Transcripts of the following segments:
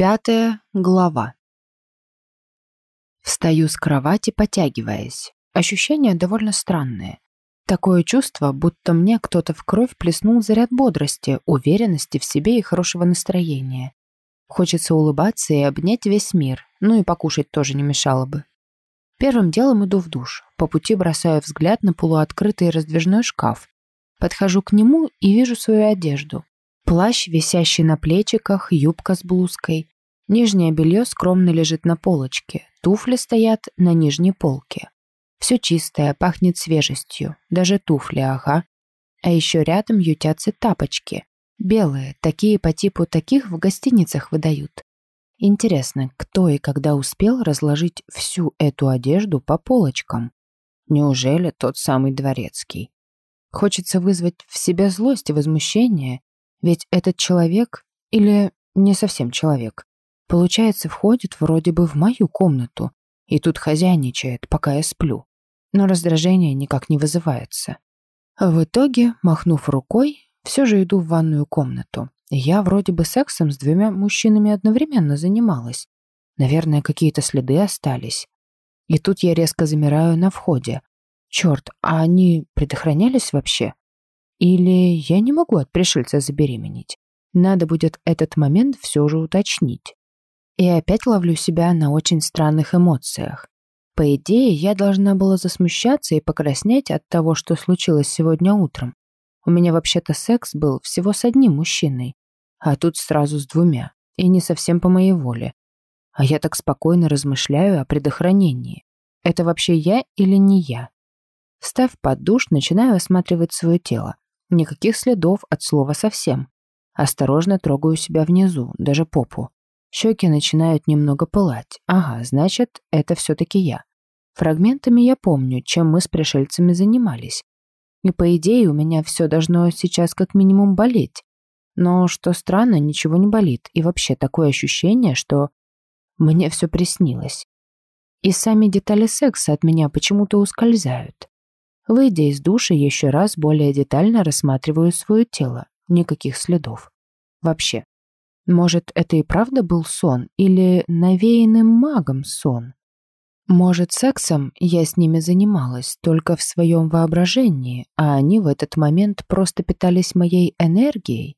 Пятая глава. Встаю с кровати, потягиваясь. Ощущения довольно странные. Такое чувство, будто мне кто-то в кровь плеснул заряд бодрости, уверенности в себе и хорошего настроения. Хочется улыбаться и обнять весь мир, ну и покушать тоже не мешало бы. Первым делом иду в душ. По пути бросаю взгляд на полуоткрытый раздвижной шкаф. Подхожу к нему и вижу свою одежду. Плащ, висящий на плечиках, юбка с блузкой. Нижнее белье скромно лежит на полочке. Туфли стоят на нижней полке. Все чистое, пахнет свежестью. Даже туфли, ага. А еще рядом ютятся тапочки. Белые, такие по типу таких в гостиницах выдают. Интересно, кто и когда успел разложить всю эту одежду по полочкам? Неужели тот самый дворецкий? Хочется вызвать в себе злость и возмущение, ведь этот человек, или не совсем человек, получается, входит вроде бы в мою комнату и тут хозяйничает, пока я сплю. Но раздражение никак не вызывается. В итоге, махнув рукой, все же иду в ванную комнату. Я вроде бы сексом с двумя мужчинами одновременно занималась. Наверное, какие-то следы остались. И тут я резко замираю на входе. Черт, а они предохранялись вообще? Или я не могу от пришельца забеременеть? Надо будет этот момент все же уточнить. И опять ловлю себя на очень странных эмоциях. По идее, я должна была засмущаться и покраснеть от того, что случилось сегодня утром. У меня вообще-то секс был всего с одним мужчиной, а тут сразу с двумя, и не совсем по моей воле. А я так спокойно размышляю о предохранении. Это вообще я или не я? Встав под душ, начинаю осматривать свое тело. Никаких следов от слова совсем. Осторожно трогаю себя внизу, даже попу. Щеки начинают немного пылать. Ага, значит, это все-таки я. Фрагментами я помню, чем мы с пришельцами занимались. И по идее у меня все должно сейчас как минимум болеть. Но, что странно, ничего не болит. И вообще такое ощущение, что мне все приснилось. И сами детали секса от меня почему-то ускользают. Выйдя из души, еще раз более детально рассматриваю свое тело. Никаких следов. Вообще. Может, это и правда был сон или навеянным магом сон? Может, сексом я с ними занималась только в своем воображении, а они в этот момент просто питались моей энергией?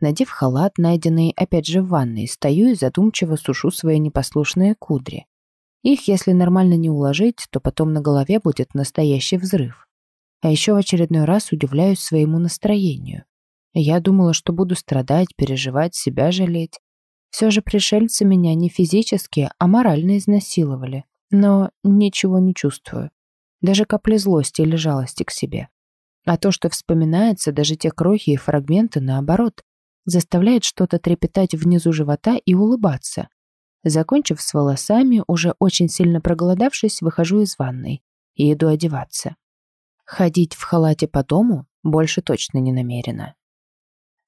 Надев халат, найденный опять же в ванной, стою и задумчиво сушу свои непослушные кудри. Их, если нормально не уложить, то потом на голове будет настоящий взрыв. А еще в очередной раз удивляюсь своему настроению. Я думала, что буду страдать, переживать, себя жалеть. Все же пришельцы меня не физически, а морально изнасиловали. Но ничего не чувствую. Даже капли злости или жалости к себе. А то, что вспоминается, даже те крохи и фрагменты, наоборот, заставляет что-то трепетать внизу живота и улыбаться. Закончив с волосами, уже очень сильно проголодавшись, выхожу из ванной и иду одеваться. Ходить в халате по дому больше точно не намерена.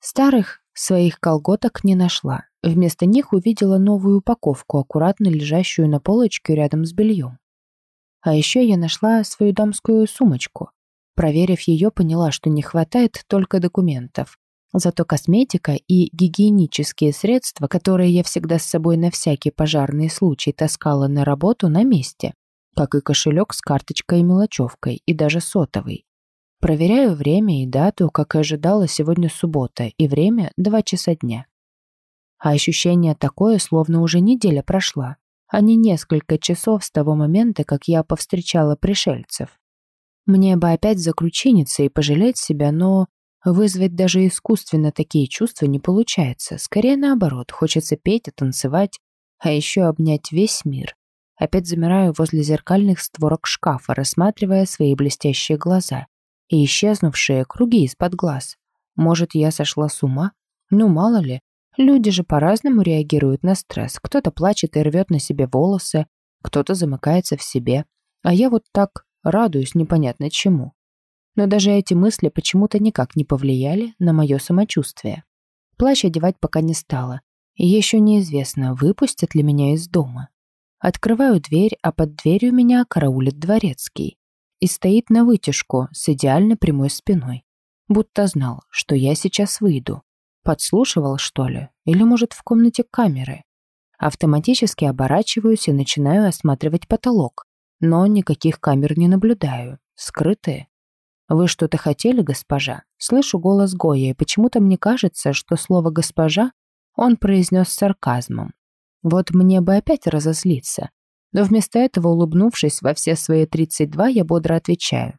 Старых своих колготок не нашла. Вместо них увидела новую упаковку, аккуратно лежащую на полочке рядом с бельем. А еще я нашла свою дамскую сумочку. Проверив ее, поняла, что не хватает только документов. Зато косметика и гигиенические средства, которые я всегда с собой на всякий пожарный случай таскала на работу, на месте, как и кошелек с карточкой и мелочевкой, и даже сотовый. Проверяю время и дату, как и ожидала, сегодня суббота, и время 2 часа дня. А ощущение такое, словно уже неделя прошла, а не несколько часов с того момента, как я повстречала пришельцев. Мне бы опять закручиниться и пожалеть себя, но Вызвать даже искусственно такие чувства не получается. Скорее наоборот, хочется петь и танцевать, а еще обнять весь мир. Опять замираю возле зеркальных створок шкафа, рассматривая свои блестящие глаза и исчезнувшие круги из-под глаз. Может, я сошла с ума? Ну, мало ли. Люди же по-разному реагируют на стресс. Кто-то плачет и рвет на себе волосы, кто-то замыкается в себе. А я вот так радуюсь непонятно чему но даже эти мысли почему-то никак не повлияли на мое самочувствие. Плащ одевать пока не стала, и еще неизвестно, выпустят ли меня из дома. Открываю дверь, а под дверью меня караулит дворецкий и стоит на вытяжку с идеально прямой спиной, будто знал, что я сейчас выйду. Подслушивал, что ли? Или, может, в комнате камеры? Автоматически оборачиваюсь и начинаю осматривать потолок, но никаких камер не наблюдаю, скрытые. «Вы что-то хотели, госпожа?» Слышу голос Гоя, и почему-то мне кажется, что слово «госпожа» он произнес с сарказмом. Вот мне бы опять разозлиться. Но вместо этого, улыбнувшись во все свои 32, я бодро отвечаю.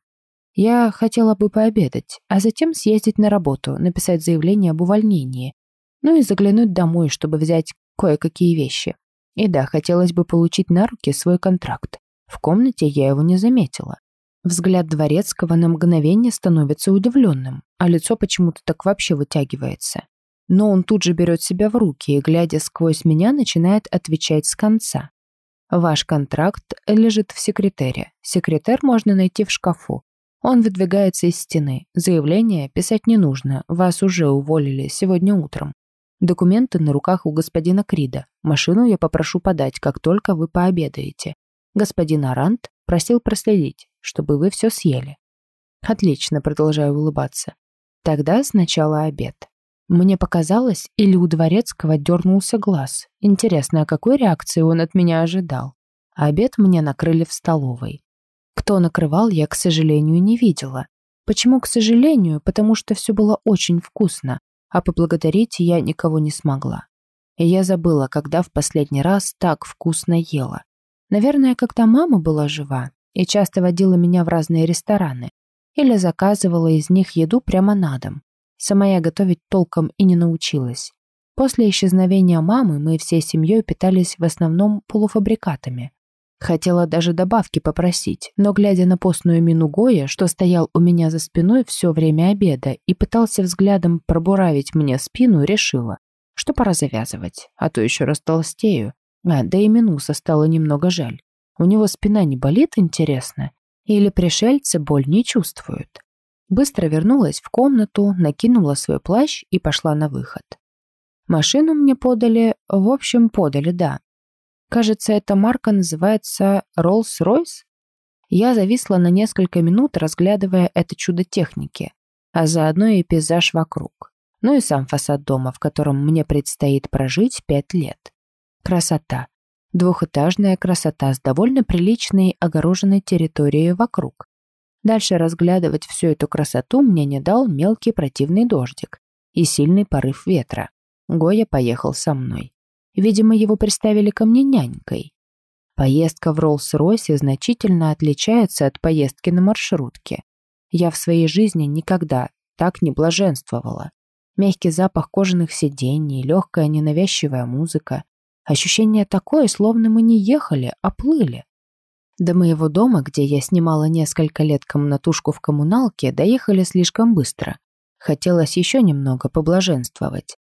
Я хотела бы пообедать, а затем съездить на работу, написать заявление об увольнении, ну и заглянуть домой, чтобы взять кое-какие вещи. И да, хотелось бы получить на руки свой контракт. В комнате я его не заметила. Взгляд Дворецкого на мгновение становится удивленным, а лицо почему-то так вообще вытягивается. Но он тут же берет себя в руки и, глядя сквозь меня, начинает отвечать с конца. Ваш контракт лежит в секретаре. Секретарь можно найти в шкафу. Он выдвигается из стены. Заявление писать не нужно. Вас уже уволили сегодня утром. Документы на руках у господина Крида. Машину я попрошу подать, как только вы пообедаете. Господин Арант просил проследить, чтобы вы все съели. Отлично, продолжаю улыбаться. Тогда сначала обед. Мне показалось, или у Дворецкого дернулся глаз. Интересно, а какой реакции он от меня ожидал? обед мне накрыли в столовой. Кто накрывал, я, к сожалению, не видела. Почему, к сожалению? Потому что все было очень вкусно, а поблагодарить я никого не смогла. Я забыла, когда в последний раз так вкусно ела. Наверное, когда мама была жива и часто водила меня в разные рестораны или заказывала из них еду прямо на дом. Сама я готовить толком и не научилась. После исчезновения мамы мы всей семьей питались в основном полуфабрикатами. Хотела даже добавки попросить, но глядя на постную мину Гоя, что стоял у меня за спиной все время обеда и пытался взглядом пробуравить мне спину, решила, что пора завязывать, а то еще растолстею. А, да и Минуса стало немного жаль. У него спина не болит, интересно? Или пришельцы боль не чувствуют? Быстро вернулась в комнату, накинула свой плащ и пошла на выход. Машину мне подали, в общем, подали, да. Кажется, эта марка называется Rolls-Royce. Я зависла на несколько минут, разглядывая это чудо техники, а заодно и пейзаж вокруг. Ну и сам фасад дома, в котором мне предстоит прожить пять лет. Красота. Двухэтажная красота с довольно приличной огороженной территорией вокруг. Дальше разглядывать всю эту красоту мне не дал мелкий противный дождик и сильный порыв ветра. Гоя поехал со мной. Видимо, его представили ко мне нянькой. Поездка в Роллс-Ройсе значительно отличается от поездки на маршрутке. Я в своей жизни никогда так не блаженствовала. Мягкий запах кожаных сидений, легкая ненавязчивая музыка. Ощущение такое, словно мы не ехали, а плыли. До моего дома, где я снимала несколько лет комнатушку в коммуналке, доехали слишком быстро. Хотелось еще немного поблаженствовать.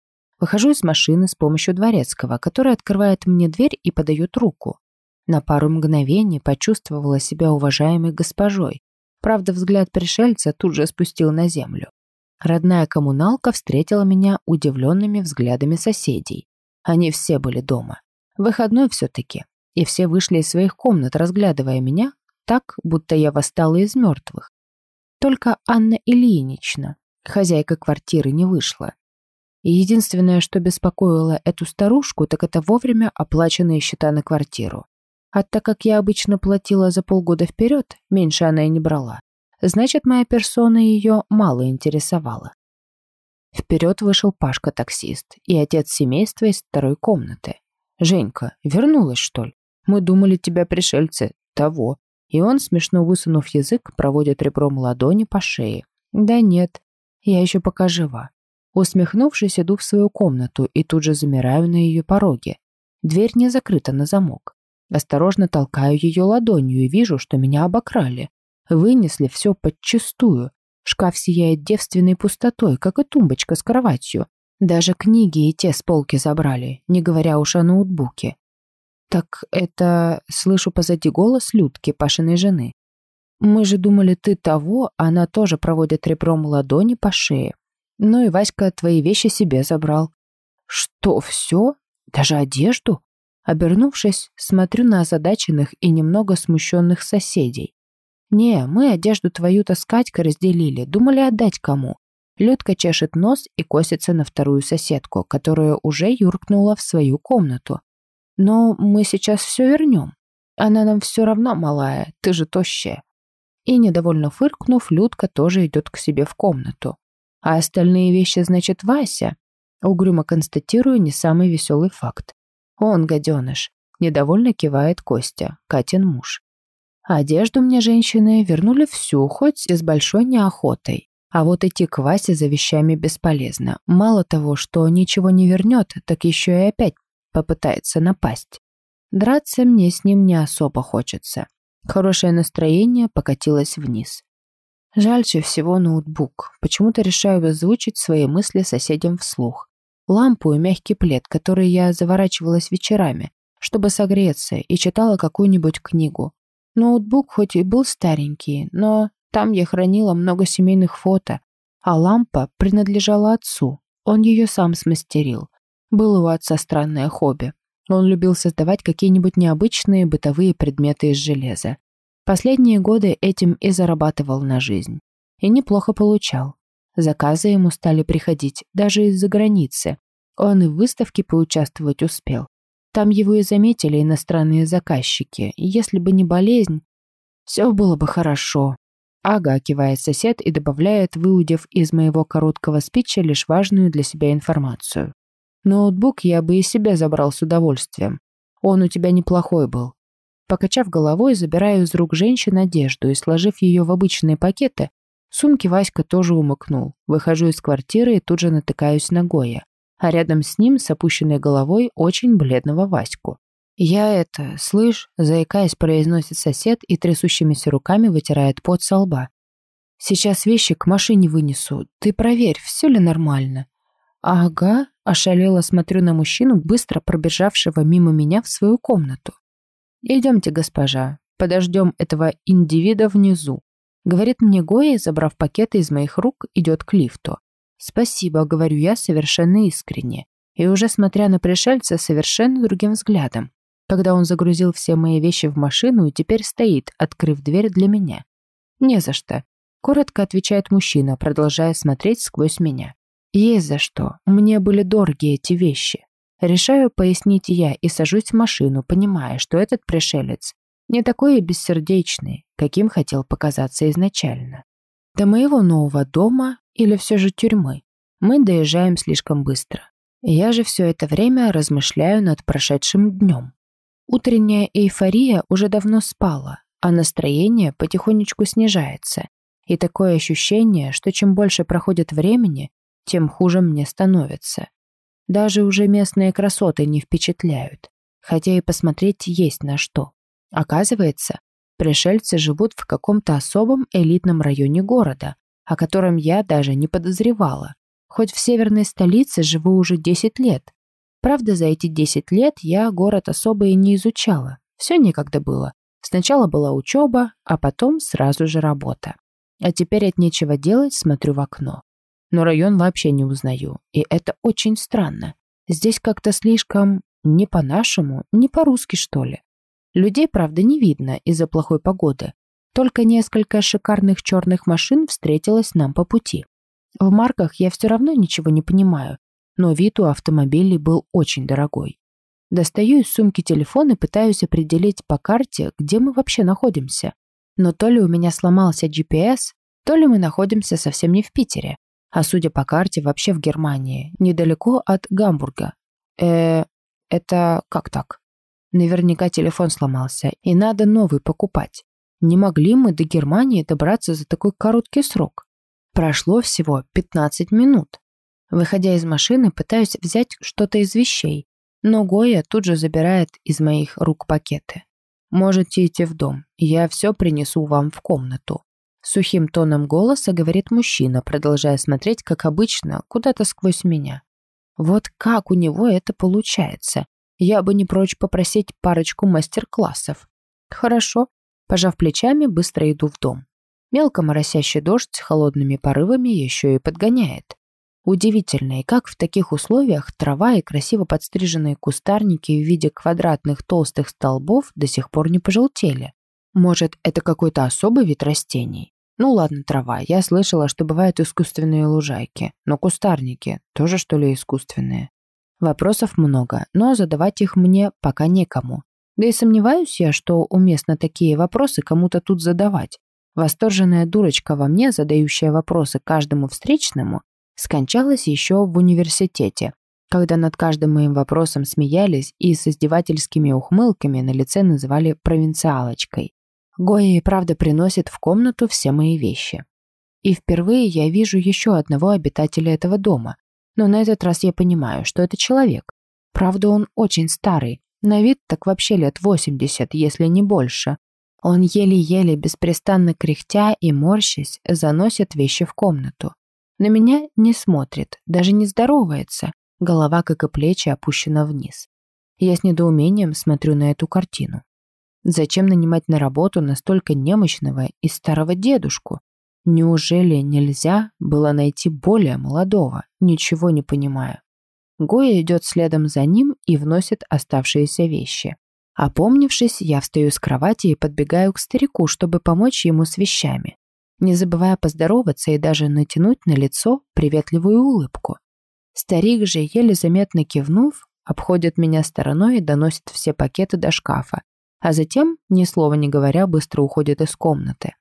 Выхожу из машины с помощью дворецкого, который открывает мне дверь и подает руку. На пару мгновений почувствовала себя уважаемой госпожой. Правда, взгляд пришельца тут же спустил на землю. Родная коммуналка встретила меня удивленными взглядами соседей. Они все были дома. Выходной все-таки и все вышли из своих комнат, разглядывая меня так, будто я восстала из мертвых. Только Анна Ильинична, хозяйка квартиры, не вышла. И единственное, что беспокоило эту старушку, так это вовремя оплаченные счета на квартиру. А так как я обычно платила за полгода вперед, меньше она и не брала. Значит, моя персона ее мало интересовала. Вперед вышел Пашка-таксист и отец семейства из второй комнаты. «Женька, вернулась, что ли?» Мы думали, тебя пришельцы. Того. И он, смешно высунув язык, проводит ребром ладони по шее. Да нет, я еще пока жива. Усмехнувшись, иду в свою комнату и тут же замираю на ее пороге. Дверь не закрыта на замок. Осторожно толкаю ее ладонью и вижу, что меня обокрали. Вынесли все подчистую. Шкаф сияет девственной пустотой, как и тумбочка с кроватью. Даже книги и те с полки забрали, не говоря уж о ноутбуке. «Так это...» — слышу позади голос Людки, Пашиной жены. «Мы же думали, ты того, она тоже проводит ребром ладони по шее. Ну и Васька твои вещи себе забрал». «Что, все? Даже одежду?» Обернувшись, смотрю на озадаченных и немного смущенных соседей. «Не, мы одежду твою-то с Катькой разделили, думали отдать кому». Людка чешет нос и косится на вторую соседку, которая уже юркнула в свою комнату. Но мы сейчас все вернем. Она нам все равно малая, ты же тощая. И, недовольно фыркнув, Людка тоже идет к себе в комнату. А остальные вещи, значит, Вася. Угрюмо констатирую не самый веселый факт. Он, гаденыш. Недовольно кивает Костя, Катин муж. Одежду мне женщины вернули всю, хоть и с большой неохотой. А вот идти к Васе за вещами бесполезно. Мало того, что ничего не вернет, так еще и опять попытается напасть. Драться мне с ним не особо хочется. Хорошее настроение покатилось вниз. Жальче всего ноутбук. Почему-то решаю озвучить свои мысли соседям вслух. Лампу и мягкий плед, который я заворачивалась вечерами, чтобы согреться, и читала какую-нибудь книгу. Ноутбук хоть и был старенький, но там я хранила много семейных фото, а лампа принадлежала отцу. Он ее сам смастерил. Было у отца странное хобби. Он любил создавать какие-нибудь необычные бытовые предметы из железа. Последние годы этим и зарабатывал на жизнь. И неплохо получал. Заказы ему стали приходить даже из-за границы. Он и в выставке поучаствовать успел. Там его и заметили иностранные заказчики. И если бы не болезнь, все было бы хорошо. Ага, кивает сосед и добавляет, выудив из моего короткого спича лишь важную для себя информацию. Ноутбук я бы и себе забрал с удовольствием. Он у тебя неплохой был. Покачав головой, забираю из рук женщин одежду и, сложив ее в обычные пакеты, сумки Васька тоже умыкнул. Выхожу из квартиры и тут же натыкаюсь на Гоя. А рядом с ним, с опущенной головой, очень бледного Ваську. «Я это, слышь», заикаясь, произносит сосед и трясущимися руками вытирает пот со лба. «Сейчас вещи к машине вынесу. Ты проверь, все ли нормально». «Ага», – ошалело смотрю на мужчину, быстро пробежавшего мимо меня в свою комнату. «Идемте, госпожа, подождем этого индивида внизу», – говорит мне Гоя, забрав пакеты из моих рук, идет к лифту. «Спасибо», – говорю я совершенно искренне, и уже смотря на пришельца совершенно другим взглядом когда он загрузил все мои вещи в машину и теперь стоит, открыв дверь для меня. «Не за что», — коротко отвечает мужчина, продолжая смотреть сквозь меня. «Есть за что. Мне были дороги эти вещи. Решаю пояснить я и сажусь в машину, понимая, что этот пришелец не такой и бессердечный, каким хотел показаться изначально. До моего нового дома или все же тюрьмы мы доезжаем слишком быстро. Я же все это время размышляю над прошедшим днем. Утренняя эйфория уже давно спала, а настроение потихонечку снижается. И такое ощущение, что чем больше проходит времени, тем хуже мне становится. Даже уже местные красоты не впечатляют, хотя и посмотреть есть на что. Оказывается, пришельцы живут в каком-то особом элитном районе города, о котором я даже не подозревала. Хоть в северной столице живу уже 10 лет, Правда, за эти 10 лет я город особо и не изучала. Все некогда было. Сначала была учеба, а потом сразу же работа. А теперь от нечего делать смотрю в окно. Но район вообще не узнаю, и это очень странно. Здесь как-то слишком не по-нашему, не по-русски, что ли. Людей, правда, не видно из-за плохой погоды. Только несколько шикарных черных машин встретилось нам по пути. В марках я все равно ничего не понимаю, но вид у автомобилей был очень дорогой. Достаю из сумки телефон и пытаюсь определить по карте, где мы вообще находимся. Но то ли у меня сломался GPS, то ли мы находимся совсем не в Питере, а судя по карте, вообще в Германии, недалеко от Гамбурга. Э, это как так? Наверняка телефон сломался, и надо новый покупать. Не могли мы до Германии добраться за такой короткий срок. Прошло всего 15 минут. Выходя из машины, пытаюсь взять что-то из вещей, но Гоя тут же забирает из моих рук пакеты. «Можете идти в дом, я все принесу вам в комнату». Сухим тоном голоса говорит мужчина, продолжая смотреть, как обычно, куда-то сквозь меня. Вот как у него это получается? Я бы не прочь попросить парочку мастер-классов. Хорошо. Пожав плечами, быстро иду в дом. Мелко моросящий дождь с холодными порывами еще и подгоняет. Удивительно, и как в таких условиях трава и красиво подстриженные кустарники в виде квадратных толстых столбов до сих пор не пожелтели. Может, это какой-то особый вид растений? Ну ладно, трава. Я слышала, что бывают искусственные лужайки. Но кустарники тоже, что ли, искусственные? Вопросов много, но задавать их мне пока некому. Да и сомневаюсь я, что уместно такие вопросы кому-то тут задавать. Восторженная дурочка во мне, задающая вопросы каждому встречному, скончалась еще в университете, когда над каждым моим вопросом смеялись и с издевательскими ухмылками на лице называли провинциалочкой. Гоя и правда приносит в комнату все мои вещи. И впервые я вижу еще одного обитателя этого дома, но на этот раз я понимаю, что это человек. Правда, он очень старый, на вид так вообще лет 80, если не больше. Он еле-еле, беспрестанно кряхтя и морщась, заносит вещи в комнату. На меня не смотрит, даже не здоровается. Голова, как и плечи, опущена вниз. Я с недоумением смотрю на эту картину. Зачем нанимать на работу настолько немощного и старого дедушку? Неужели нельзя было найти более молодого? Ничего не понимаю. Гоя идет следом за ним и вносит оставшиеся вещи. Опомнившись, я встаю с кровати и подбегаю к старику, чтобы помочь ему с вещами, не забывая поздороваться и даже натянуть на лицо приветливую улыбку. Старик же, еле заметно кивнув, обходит меня стороной и доносит все пакеты до шкафа, а затем, ни слова не говоря, быстро уходит из комнаты.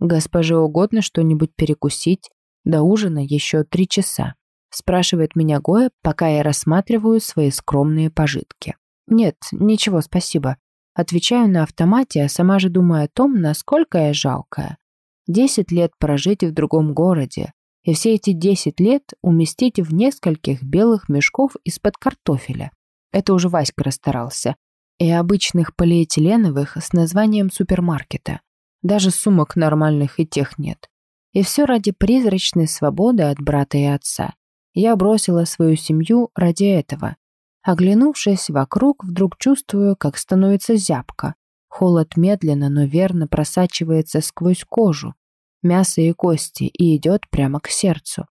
Госпоже угодно что-нибудь перекусить, до ужина еще три часа. Спрашивает меня Гоя, пока я рассматриваю свои скромные пожитки. Нет, ничего, спасибо. Отвечаю на автомате, а сама же думаю о том, насколько я жалкая. Десять лет прожить в другом городе, и все эти десять лет уместить в нескольких белых мешков из-под картофеля. Это уже Васька расстарался. И обычных полиэтиленовых с названием супермаркета. Даже сумок нормальных и тех нет. И все ради призрачной свободы от брата и отца. Я бросила свою семью ради этого. Оглянувшись вокруг, вдруг чувствую, как становится зябко. Холод медленно, но верно просачивается сквозь кожу, мясо и кости и идет прямо к сердцу.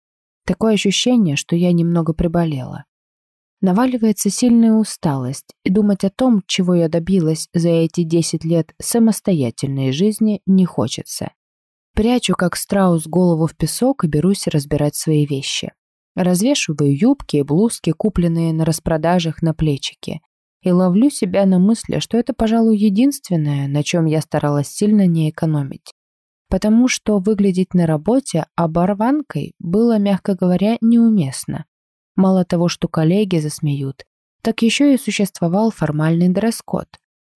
Такое ощущение, что я немного приболела. Наваливается сильная усталость, и думать о том, чего я добилась за эти 10 лет самостоятельной жизни, не хочется. Прячу, как страус, голову в песок и берусь разбирать свои вещи. Развешиваю юбки и блузки, купленные на распродажах на плечики, и ловлю себя на мысли, что это, пожалуй, единственное, на чем я старалась сильно не экономить. Потому что выглядеть на работе оборванкой было, мягко говоря, неуместно. Мало того, что коллеги засмеют, так еще и существовал формальный дресс-код.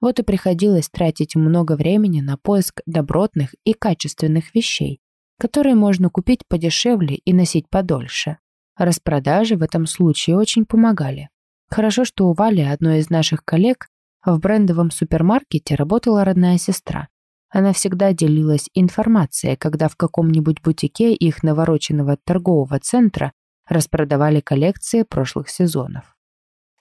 Вот и приходилось тратить много времени на поиск добротных и качественных вещей, которые можно купить подешевле и носить подольше. Распродажи в этом случае очень помогали. Хорошо, что у Вали, одной из наших коллег, в брендовом супермаркете работала родная сестра. Она всегда делилась информацией, когда в каком-нибудь бутике их навороченного торгового центра распродавали коллекции прошлых сезонов.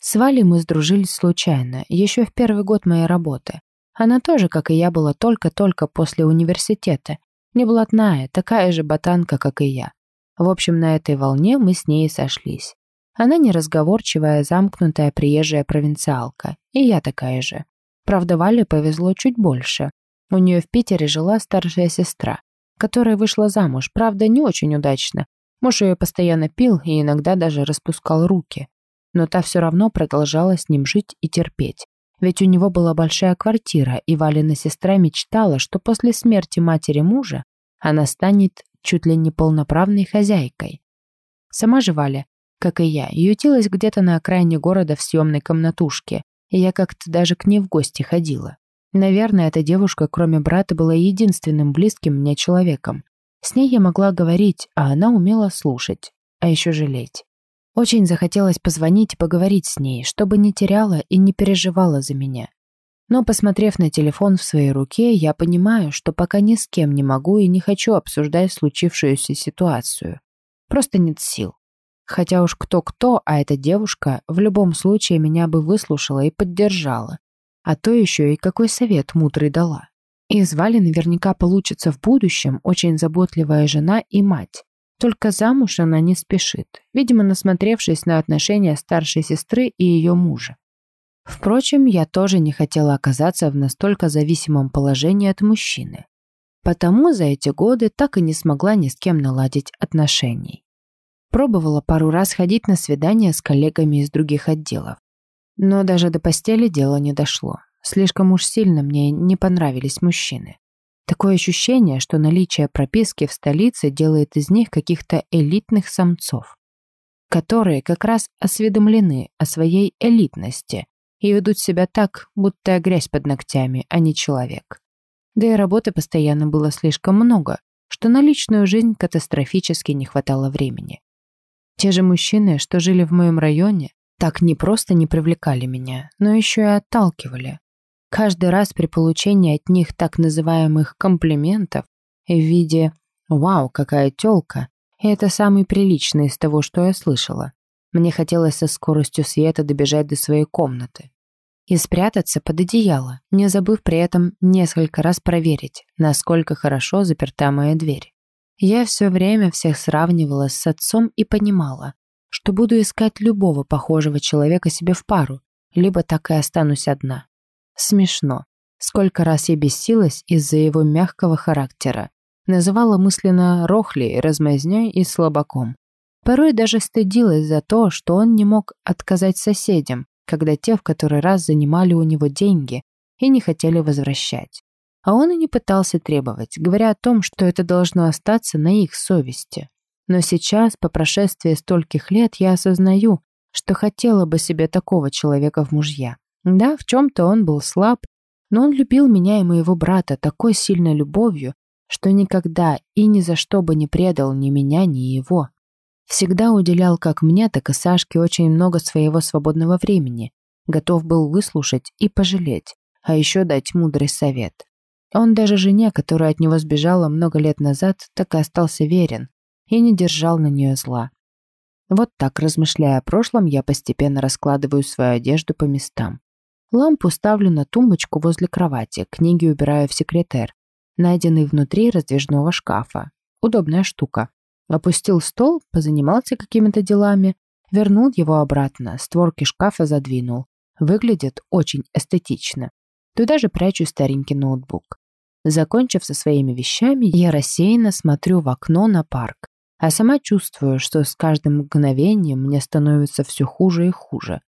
С Валей мы сдружились случайно, еще в первый год моей работы. Она тоже, как и я, была только-только после университета. Не блатная, такая же ботанка, как и я. В общем, на этой волне мы с ней сошлись. Она неразговорчивая, замкнутая приезжая провинциалка. И я такая же. Правда, Вале повезло чуть больше. У нее в Питере жила старшая сестра, которая вышла замуж, правда, не очень удачно. Муж ее постоянно пил и иногда даже распускал руки. Но та все равно продолжала с ним жить и терпеть. Ведь у него была большая квартира, и Валина сестра мечтала, что после смерти матери мужа она станет чуть ли не полноправной хозяйкой. Сама же Валя, как и я, ютилась где-то на окраине города в съемной комнатушке, и я как-то даже к ней в гости ходила. Наверное, эта девушка, кроме брата, была единственным близким мне человеком. С ней я могла говорить, а она умела слушать, а еще жалеть. Очень захотелось позвонить и поговорить с ней, чтобы не теряла и не переживала за меня. Но, посмотрев на телефон в своей руке, я понимаю, что пока ни с кем не могу и не хочу обсуждать случившуюся ситуацию. Просто нет сил. Хотя уж кто-кто, а эта девушка в любом случае меня бы выслушала и поддержала. А то еще и какой совет мудрый дала. И звали наверняка получится в будущем очень заботливая жена и мать. Только замуж она не спешит, видимо, насмотревшись на отношения старшей сестры и ее мужа. Впрочем, я тоже не хотела оказаться в настолько зависимом положении от мужчины. Потому за эти годы так и не смогла ни с кем наладить отношений. Пробовала пару раз ходить на свидания с коллегами из других отделов. Но даже до постели дело не дошло. Слишком уж сильно мне не понравились мужчины. Такое ощущение, что наличие прописки в столице делает из них каких-то элитных самцов, которые как раз осведомлены о своей элитности и ведут себя так, будто грязь под ногтями, а не человек. Да и работы постоянно было слишком много, что на личную жизнь катастрофически не хватало времени. Те же мужчины, что жили в моем районе, так не просто не привлекали меня, но еще и отталкивали. Каждый раз при получении от них так называемых комплиментов в виде «Вау, какая тёлка!» и это самый приличный из того, что я слышала. Мне хотелось со скоростью света добежать до своей комнаты и спрятаться под одеяло, не забыв при этом несколько раз проверить, насколько хорошо заперта моя дверь. Я все время всех сравнивала с отцом и понимала, что буду искать любого похожего человека себе в пару, либо так и останусь одна. Смешно. Сколько раз я бесилась из-за его мягкого характера. Называла мысленно Рохли размазнёй и слабаком. Порой даже стыдилась за то, что он не мог отказать соседям, когда те в который раз занимали у него деньги и не хотели возвращать. А он и не пытался требовать, говоря о том, что это должно остаться на их совести. Но сейчас, по прошествии стольких лет, я осознаю, что хотела бы себе такого человека в мужья. Да, в чем-то он был слаб, но он любил меня и моего брата такой сильной любовью, что никогда и ни за что бы не предал ни меня, ни его. Всегда уделял как мне, так и Сашке очень много своего свободного времени, готов был выслушать и пожалеть, а еще дать мудрый совет. Он даже жене, которая от него сбежала много лет назад, так и остался верен и не держал на нее зла. Вот так, размышляя о прошлом, я постепенно раскладываю свою одежду по местам. Лампу ставлю на тумбочку возле кровати, книги убираю в секретер, найденный внутри раздвижного шкафа. Удобная штука. Опустил стол, позанимался какими-то делами, вернул его обратно, створки шкафа задвинул. Выглядит очень эстетично. Туда же прячу старенький ноутбук. Закончив со своими вещами, я рассеянно смотрю в окно на парк, а сама чувствую, что с каждым мгновением мне становится все хуже и хуже.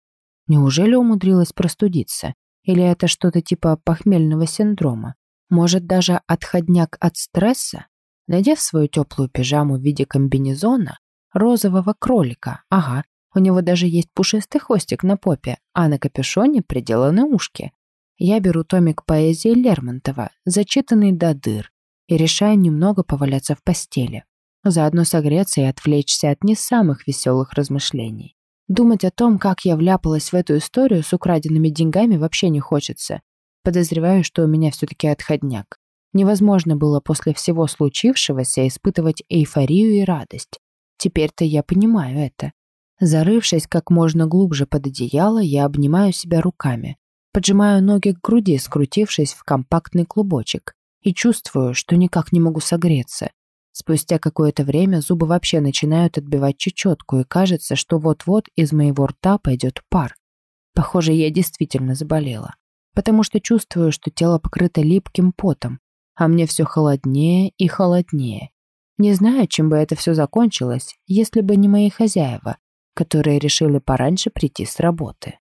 Неужели умудрилась простудиться? Или это что-то типа похмельного синдрома? Может, даже отходняк от стресса? Надев свою теплую пижаму в виде комбинезона, розового кролика, ага, у него даже есть пушистый хвостик на попе, а на капюшоне приделаны ушки. Я беру томик поэзии Лермонтова, зачитанный до дыр, и решаю немного поваляться в постели. Заодно согреться и отвлечься от не самых веселых размышлений. Думать о том, как я вляпалась в эту историю с украденными деньгами вообще не хочется. Подозреваю, что у меня все-таки отходняк. Невозможно было после всего случившегося испытывать эйфорию и радость. Теперь-то я понимаю это. Зарывшись как можно глубже под одеяло, я обнимаю себя руками, поджимаю ноги к груди, скрутившись в компактный клубочек, и чувствую, что никак не могу согреться. Спустя какое-то время зубы вообще начинают отбивать чечетку, и кажется, что вот-вот из моего рта пойдет пар. Похоже, я действительно заболела, потому что чувствую, что тело покрыто липким потом, а мне все холоднее и холоднее. Не знаю, чем бы это все закончилось, если бы не мои хозяева, которые решили пораньше прийти с работы.